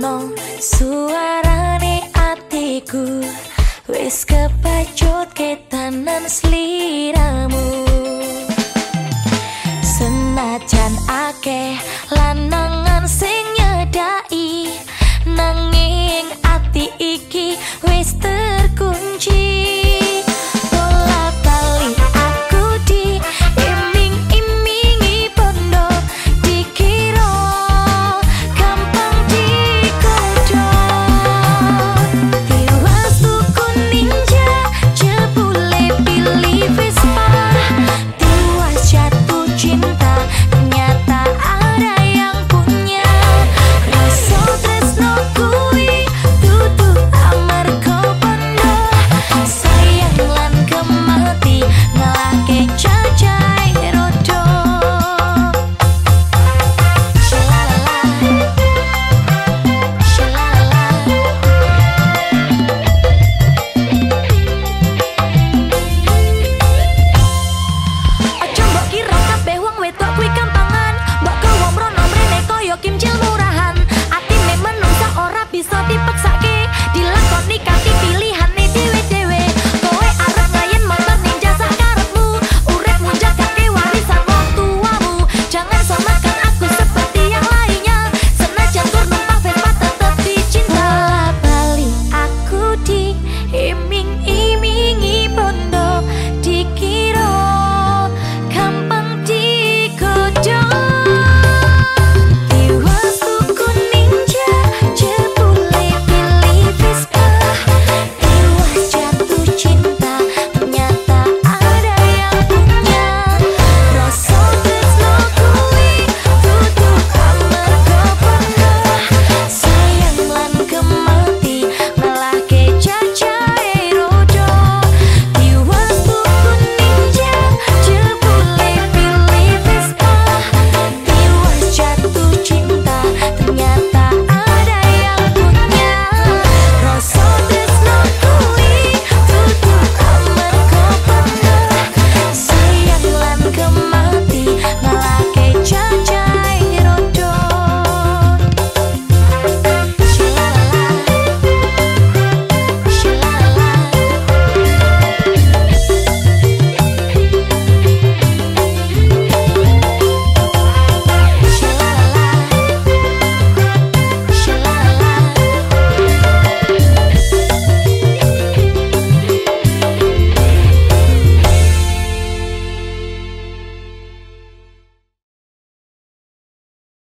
no suarane atiku wis kepacut ketenan sliramu senajan akeh lanang